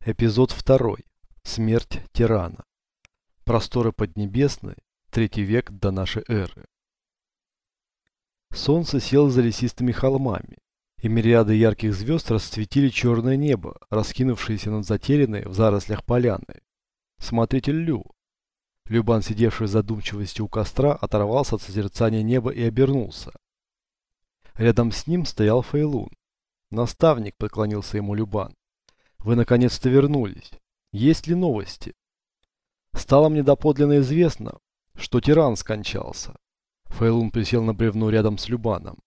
Эпизод 2. Смерть тирана. Просторы Поднебесной. Третий век до нашей эры. Солнце село за лесистыми холмами, и мириады ярких звезд расцветили черное небо, раскинувшееся над затерянной в зарослях поляны. Смотритель Лю. Любан, сидевший в задумчивости у костра, оторвался от созерцания неба и обернулся. Рядом с ним стоял Фейлун. Наставник, поклонился ему Любан. Вы наконец-то вернулись. Есть ли новости? Стало мне доподлинно известно, что тиран скончался. Фейлун присел на бревно рядом с Любаном.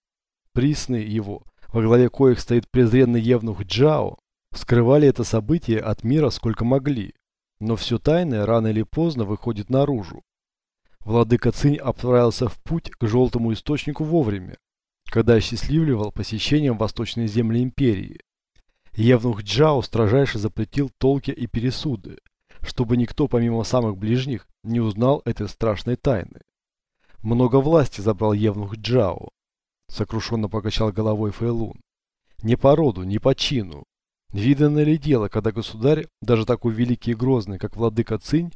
Присный его, во главе коих стоит презренный евнух Джао, скрывали это событие от мира сколько могли. Но все тайное рано или поздно выходит наружу. Владыка Цинь отправился в путь к желтому источнику вовремя, когда осчастливливал посещением восточной земли империи. Евнух Джао строжайше запретил толки и пересуды, чтобы никто помимо самых ближних не узнал этой страшной тайны. Много власти забрал Евнух Джао, сокрушенно покачал головой Фейлун. Не по роду, не по чину. Видано ли дело, когда государь, даже такой великий и грозный, как владыка Цинь,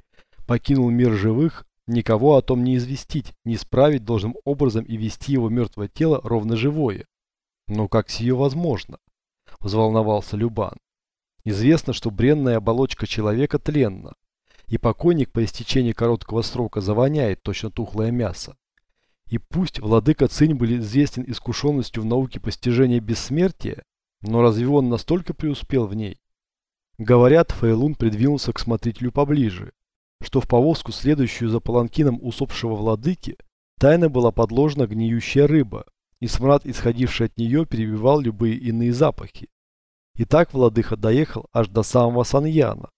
покинул мир живых, никого о том не известить, не исправить должным образом и вести его мертвое тело ровно живое? Но как сие возможно? Взволновался Любан. Известно, что бренная оболочка человека тленна, и покойник по истечении короткого срока завоняет точно тухлое мясо. И пусть владыка Цинь был известен искушенностью в науке постижения бессмертия, но разве он настолько преуспел в ней? Говорят, Фейлун придвинулся к смотрителю поближе, что в повозку, следующую за паланкином усопшего владыки, тайно была подложена гниющая рыба, и смрад, исходивший от нее, перебивал любые иные запахи. И так владыка доехал аж до самого Саньяна.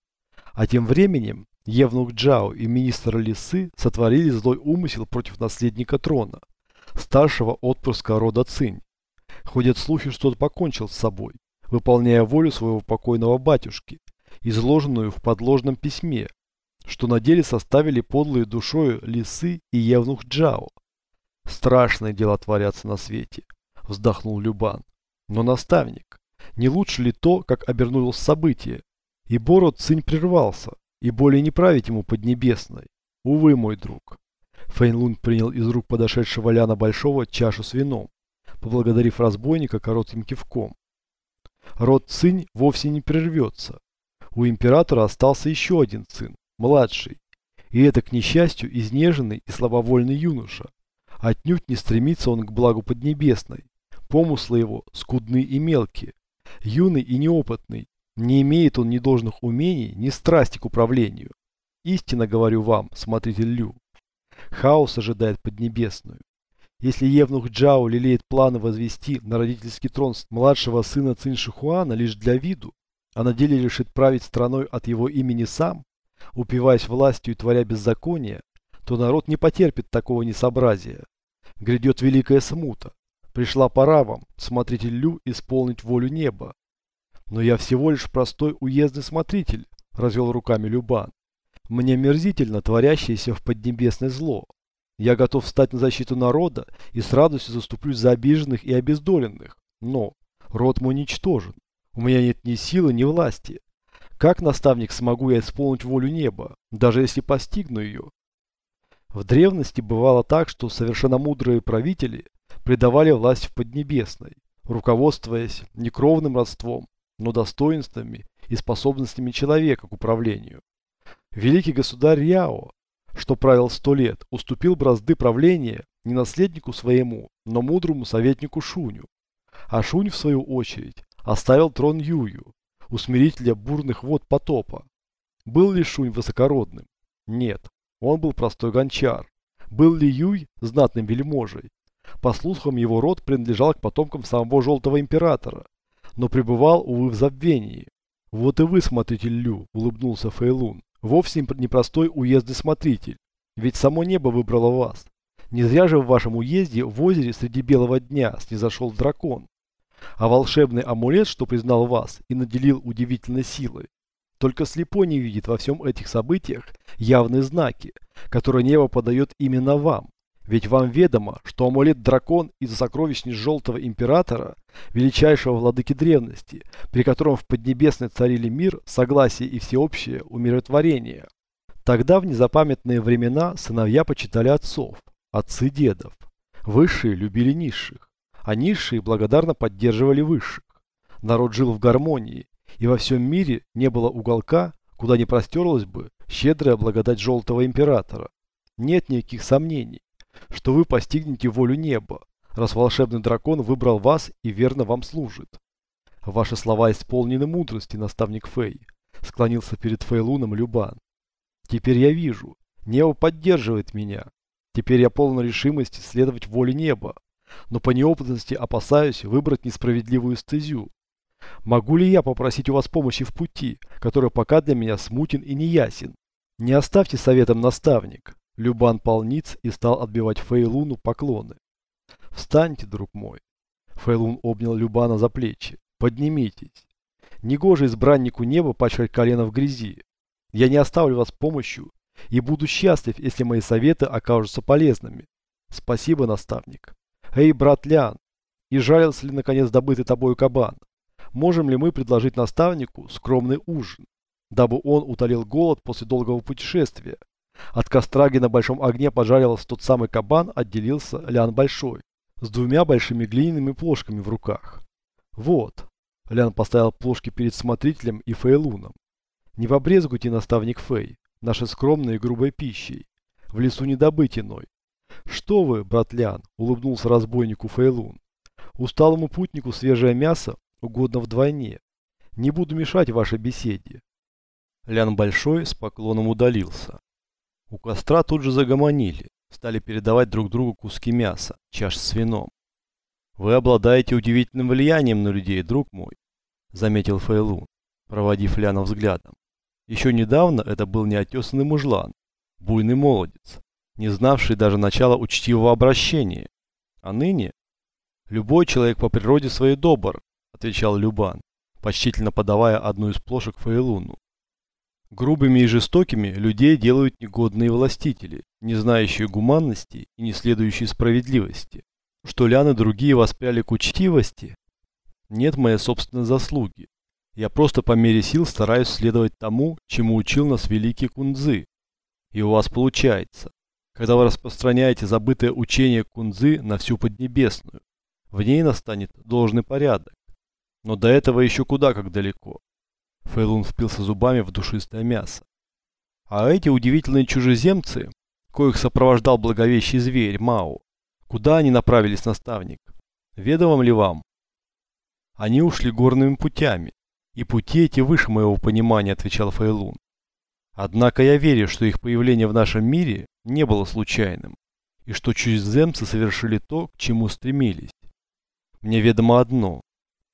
А тем временем Евнух Джао и министр Лисы сотворили злой умысел против наследника трона, старшего отпрыска рода Цинь. Ходят слухи, что тот покончил с собой, выполняя волю своего покойного батюшки, изложенную в подложном письме, что на деле составили подлые душою Лисы и Евнух Джао. Страшные дела творятся на свете, вздохнул Любан. Но наставник, не лучше ли то, как обернулось событие? И Бород Цинь прервался, и более не править ему Поднебесной. Увы, мой друг. Фейнлун принял из рук подошедшего Ляна Большого чашу с вином, поблагодарив разбойника коротким кивком. Род Цинь вовсе не прервется. У императора остался еще один сын, младший, и это, к несчастью, изнеженный и слабовольный юноша. Отнюдь не стремится он к благу Поднебесной. Помыслы его скудны и мелкие. Юный и неопытный, не имеет он ни должных умений, ни страсти к управлению. Истинно говорю вам, смотритель Лю. Хаос ожидает Поднебесную. Если Евнух Джао лелеет планы возвести на родительский трон младшего сына Цинь Шихуана лишь для виду, а на деле решит править страной от его имени сам, упиваясь властью и творя беззаконие, то народ не потерпит такого несообразия. Грядет великая смута. Пришла пора вам, смотритель Лю, исполнить волю неба. Но я всего лишь простой уездный смотритель, развел руками Любан. Мне мерзительно творящееся в Поднебесное зло. Я готов встать на защиту народа и с радостью заступлюсь за обиженных и обездоленных. Но род мой ничтожен. У меня нет ни силы, ни власти. Как, наставник, смогу я исполнить волю неба, даже если постигну ее? В древности бывало так, что совершенно мудрые правители предавали власть в Поднебесной, руководствуясь не кровным родством, но достоинствами и способностями человека к управлению. Великий государь Яо, что правил сто лет, уступил бразды правления не наследнику своему, но мудрому советнику Шуню. А Шунь, в свою очередь, оставил трон Юю, усмирителя бурных вод потопа. Был ли Шунь высокородным? Нет. Он был простой гончар. Был ли Юй знатным вельможей? По слухам, его род принадлежал к потомкам самого Желтого Императора, но пребывал, увы, в забвении. Вот и вы, смотритель Лю, улыбнулся Фейлун, вовсе не простой уездный смотритель, ведь само небо выбрало вас. Не зря же в вашем уезде в озере среди белого дня снизошел дракон. А волшебный амулет, что признал вас и наделил удивительной силой, только слепой не видит во всем этих событиях явные знаки, которые небо подает именно вам. Ведь вам ведомо, что амулет-дракон из сокровищниц Желтого Императора, величайшего владыки древности, при котором в Поднебесной царили мир, согласие и всеобщее умиротворение. Тогда в незапамятные времена сыновья почитали отцов, отцы дедов. Высшие любили низших, а низшие благодарно поддерживали высших. Народ жил в гармонии, и во всем мире не было уголка, куда не простерлась бы щедрая благодать Желтого Императора. Нет никаких сомнений что вы постигнете волю неба, раз волшебный дракон выбрал вас и верно вам служит. Ваши слова исполнены мудрости, наставник Фэй, склонился перед Фейлуном Любан. Теперь я вижу, небо поддерживает меня. Теперь я полон решимости следовать воле неба, но по неопытности опасаюсь выбрать несправедливую стезю. Могу ли я попросить у вас помощи в пути, который пока для меня смутен и неясен? Не оставьте советом наставник. Любан полниц и стал отбивать Фейлуну поклоны. «Встаньте, друг мой!» Фейлун обнял Любана за плечи. «Поднимитесь! Негоже избраннику неба пачкать колено в грязи. Я не оставлю вас помощью и буду счастлив, если мои советы окажутся полезными. Спасибо, наставник. Эй, брат Лян, и жалился ли наконец добытый тобою кабан? Можем ли мы предложить наставнику скромный ужин, дабы он утолил голод после долгого путешествия от костраги на большом огне пожарился тот самый кабан, отделился Лян Большой, с двумя большими глиняными плошками в руках. Вот. Лян поставил плошки перед смотрителем и Фейлуном. Не побрезгуйте, наставник Фей, нашей скромной и грубой пищей. В лесу не добыть иной. Что вы, брат Лян, улыбнулся разбойнику Фейлун. Усталому путнику свежее мясо угодно вдвойне. Не буду мешать вашей беседе. Лян Большой с поклоном удалился. У костра тут же загомонили, стали передавать друг другу куски мяса, чаш с вином. «Вы обладаете удивительным влиянием на людей, друг мой», — заметил Фейлун, проводив Ляна взглядом. Еще недавно это был неотесанный мужлан, буйный молодец, не знавший даже начала учтивого обращения. А ныне любой человек по природе своей добр, отвечал Любан, почтительно подавая одну из плошек Фейлуну. Грубыми и жестокими людей делают негодные властители, не знающие гуманности и не следующие справедливости. Что Лян и другие воспряли к учтивости, нет моей собственной заслуги. Я просто по мере сил стараюсь следовать тому, чему учил нас великий Кунзы. И у вас получается. Когда вы распространяете забытое учение Кунзы на всю Поднебесную, в ней настанет должный порядок. Но до этого еще куда как далеко. Фейлун впился зубами в душистое мясо. А эти удивительные чужеземцы, коих сопровождал благовещий зверь Мао, куда они направились, наставник? Ведомым ли вам? Они ушли горными путями, и пути эти выше моего понимания, отвечал Фейлун. Однако я верю, что их появление в нашем мире не было случайным, и что чужеземцы совершили то, к чему стремились. Мне ведомо одно.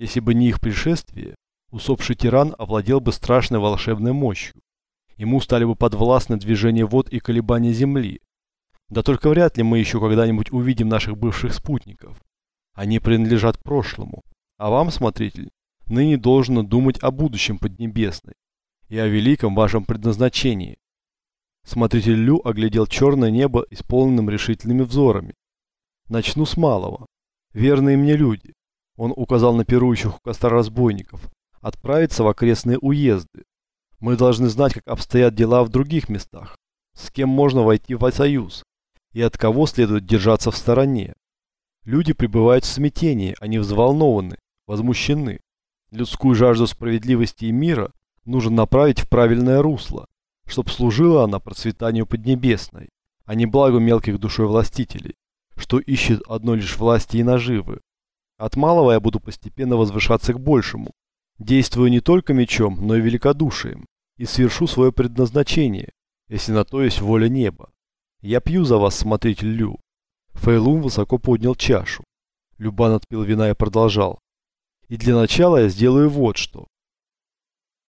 Если бы не их пришествие, усопший тиран овладел бы страшной волшебной мощью. Ему стали бы подвластны движения вод и колебания земли. Да только вряд ли мы еще когда-нибудь увидим наших бывших спутников. Они принадлежат прошлому. А вам, смотритель, ныне должно думать о будущем Поднебесной и о великом вашем предназначении. Смотритель Лю оглядел черное небо исполненным решительными взорами. Начну с малого. Верные мне люди. Он указал на пирующих у костра разбойников, отправиться в окрестные уезды. Мы должны знать, как обстоят дела в других местах, с кем можно войти в союз и от кого следует держаться в стороне. Люди пребывают в смятении, они взволнованы, возмущены. Людскую жажду справедливости и мира нужно направить в правильное русло, чтобы служила она процветанию Поднебесной, а не благу мелких душой властителей, что ищет одно лишь власти и наживы. От малого я буду постепенно возвышаться к большему, Действую не только мечом, но и великодушием, и свершу свое предназначение, если на то есть воля неба. Я пью за вас, смотритель Лю. Фейлун высоко поднял чашу. Любан отпил вина и продолжал. И для начала я сделаю вот что.